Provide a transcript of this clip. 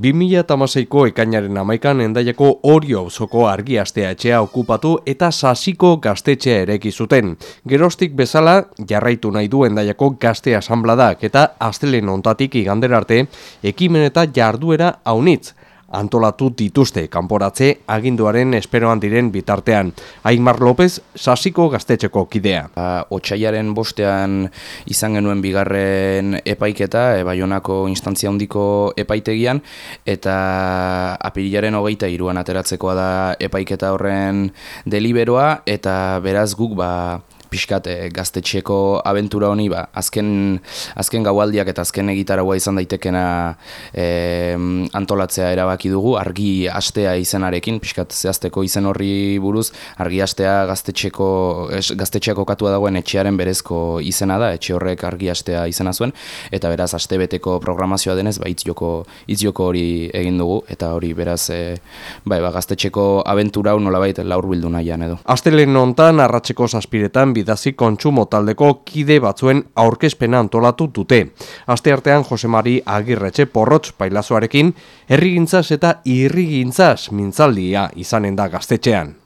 2008ko ekainaren amaikan endaiako orio auzoko argi astea etxea okupatu eta sasiko gaztetxea ereki zuten. Gerostik bezala jarraitu nahi du endaiako gazte asambladak eta astelen ontatik iganderarte ekimen eta jarduera haunitz antolatu dituzte kanporatze aginduaren esperoan diren bitartean. Aimar López, sasiko gaztetxeko kidea. Ba, Otsaiaren bostean izan genuen bigarren epaiketa, e, baionako instantzia handiko epaitegian, eta apirilaren hogeita iruan ateratzekoa da epaiketa horren deliberoa, eta beraz guk ba, pixkat e, gaztetxeko abentura honi, ba, azken, azken gaualdiak eta azken egitaragoa izan daitekena e, antolatzea erabaki dugu, argi astea izenarekin, pixkat zehazteko izen horri buruz, argi astea gaztetxeko, es, gaztetxeako katua dagoen etxearen berezko izena da, etxe horrek argi astea izena zuen, eta beraz aste beteko programazioa denez, ba, itzioko, itzioko hori egin dugu, eta hori beraz, e, bai, ba, gaztetxeko abentura hau nolabait laur bildu nahian edo. Astelen nontan, arratseko saspiretan, bidazi kontsumo taldeko kide batzuen aurkezpena antolatu dute. Aste artean Josemari Agirretxe porrotz pailazoarekin herrigintzaz eta irrigintzaz mintzaldia izanen da gaztetxean.